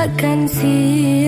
takkan see.